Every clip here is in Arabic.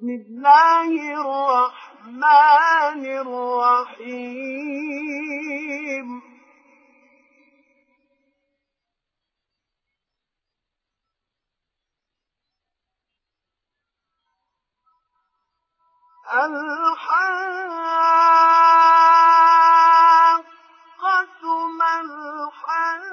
بسم الله الرحمن الرحيم. الحاقة ما الحاقة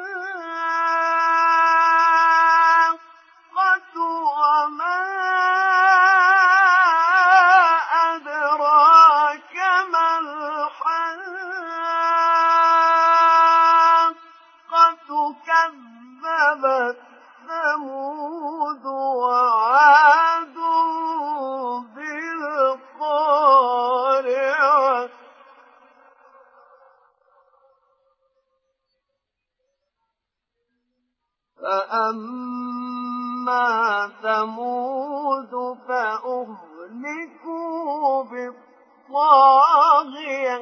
فأما ثمود فأهلكوا بالطاغية.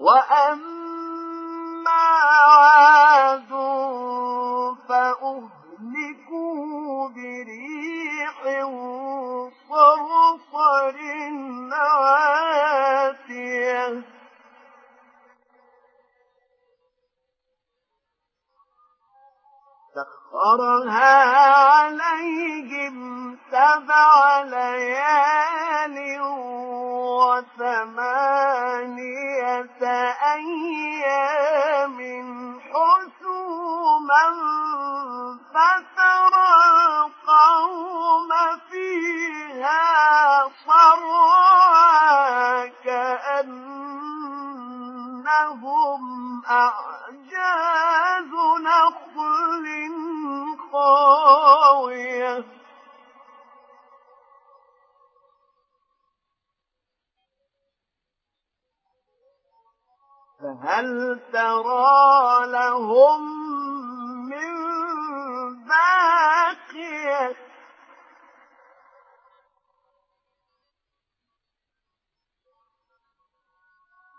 وأما عاد فأهلكوا بريح صرصر عاتية سخرها عليهم سبع ليال وثمانية أيام. فهل ترى لهم من باقية؟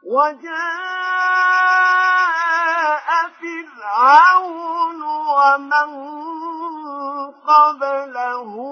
وجاء فرعون ومن قبله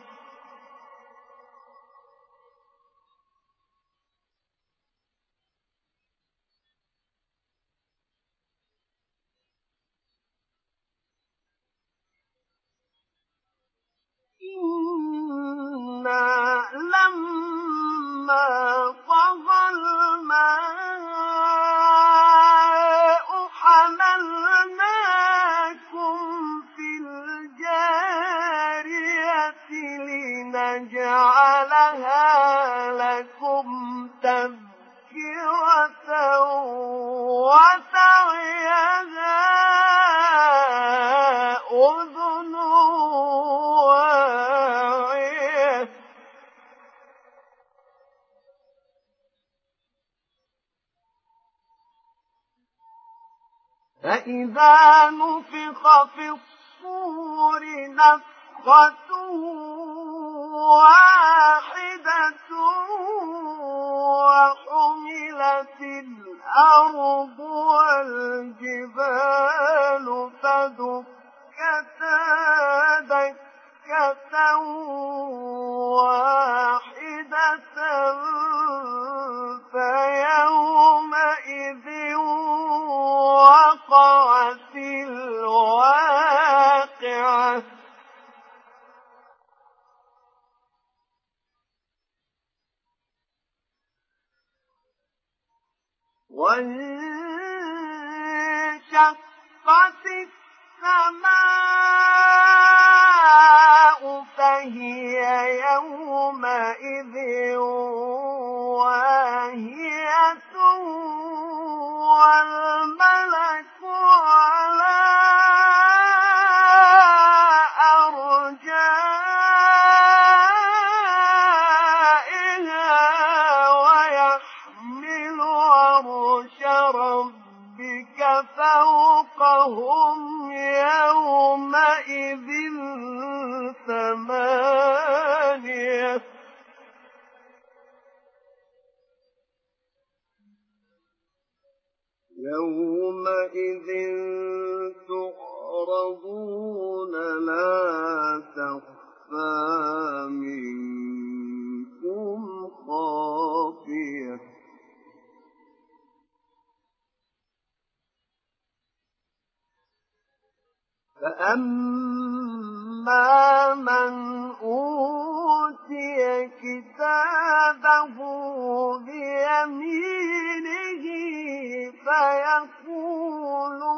ಸಂ فإذا نفخ في الصور نفخة واحدة وحملت الأرض والجبال فدكتا دكة يومئذ تعرضون لا تخفى منكم خافية فأما من أوتي كتابه بيمينه فيقول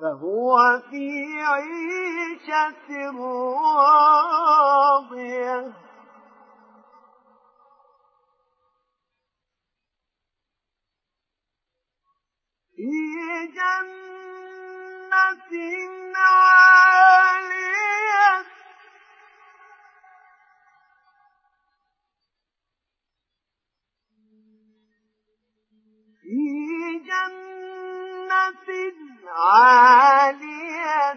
فهو في عيشة راضية. في جنة عالية. في جنة عالية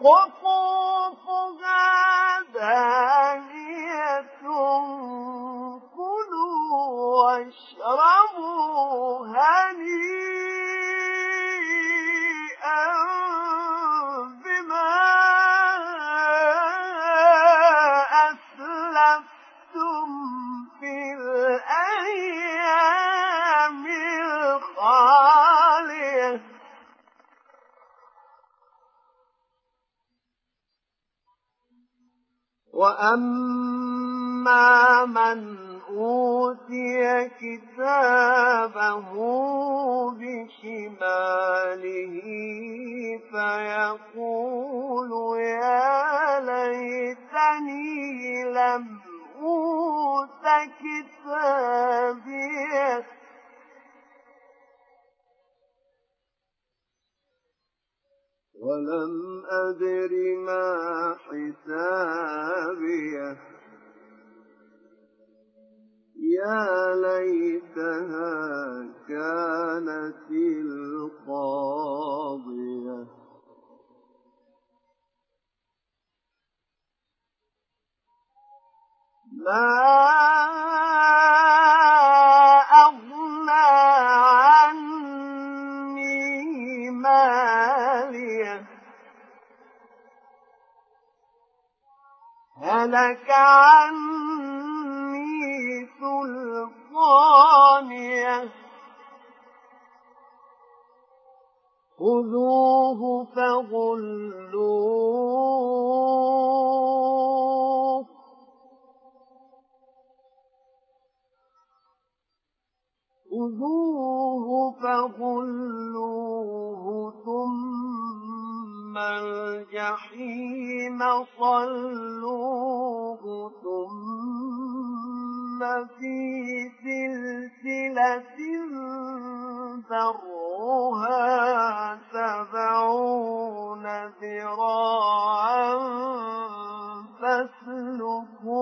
قطوفها وأما من أوتي كتابه بشماله فيقول يا ليتني لم أوت كتابيه ولم أدر ما حسابيه. يا ليتها كانت القاضية. ما هلك عني سلطانيه خذوه فغلوه. خذوه فغلوه ثم الجحيم صلوه. في سلسلة ذرها سبعون ذراعا فاسلكوه.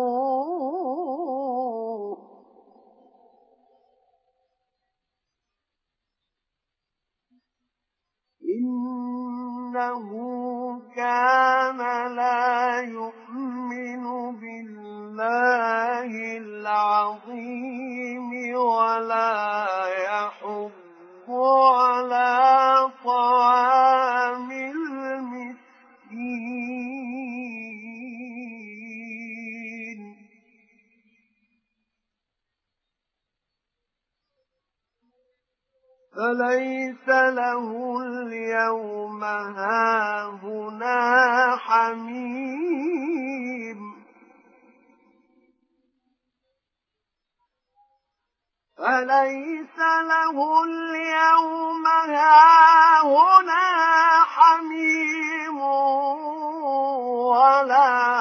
إنه العظيم ولا يحض على طعام المسكين. فليس له اليوم هاهنا حميم. فليس له اليوم هاهنا حميم ولا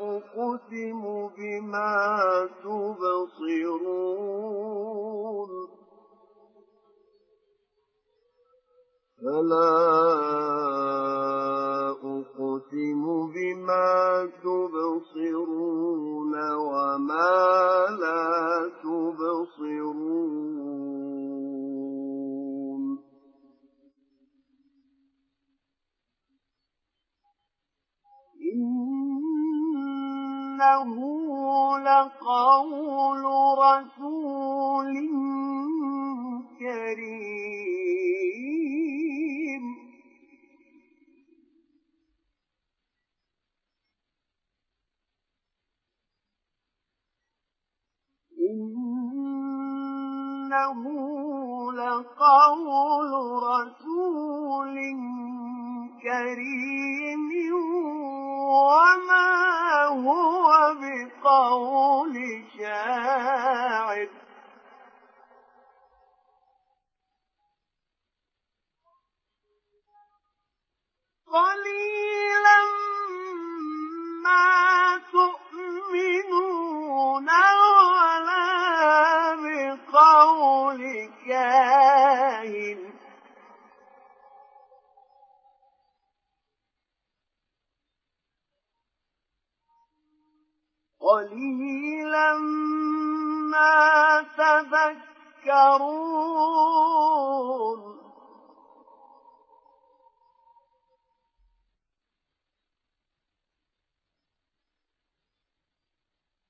أقسم بما تبصرون فلا أقسم بما تبصرون وما لا تبصرون إنه لقول رسول كريم إنه لقول رسول كريم وما هو بقول شاعر. قليلا ما تؤمنون ولا بقول كاهن قليلا ما تذكرون.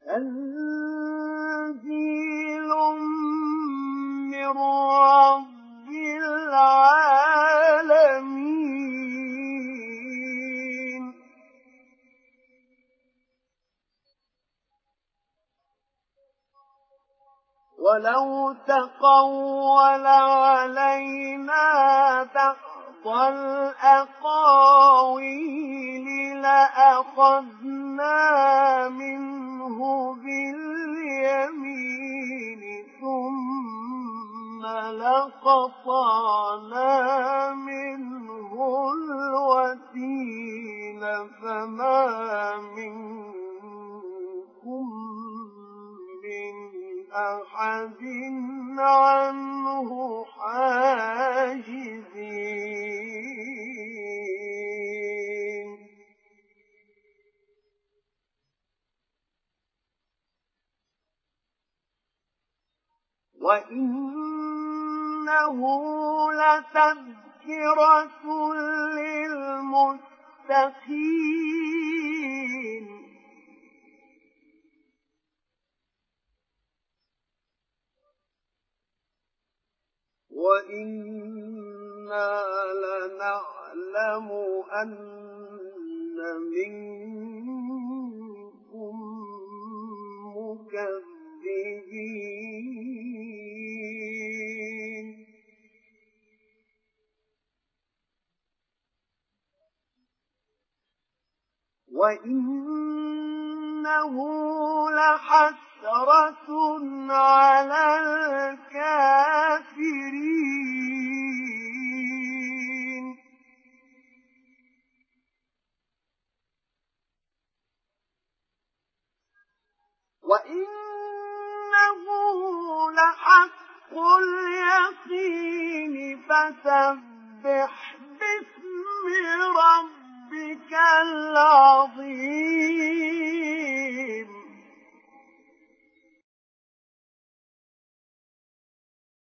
تنزيل ولو تقول علينا بعض الأقاويل لأخذنا منه باليمين ثم لقطعنا وإنه لتذكرة للمتقين وإنا لنعلم أن منكم مكذبين وإنه لحسرة على الكافرين وإنه لحق اليقين فسبح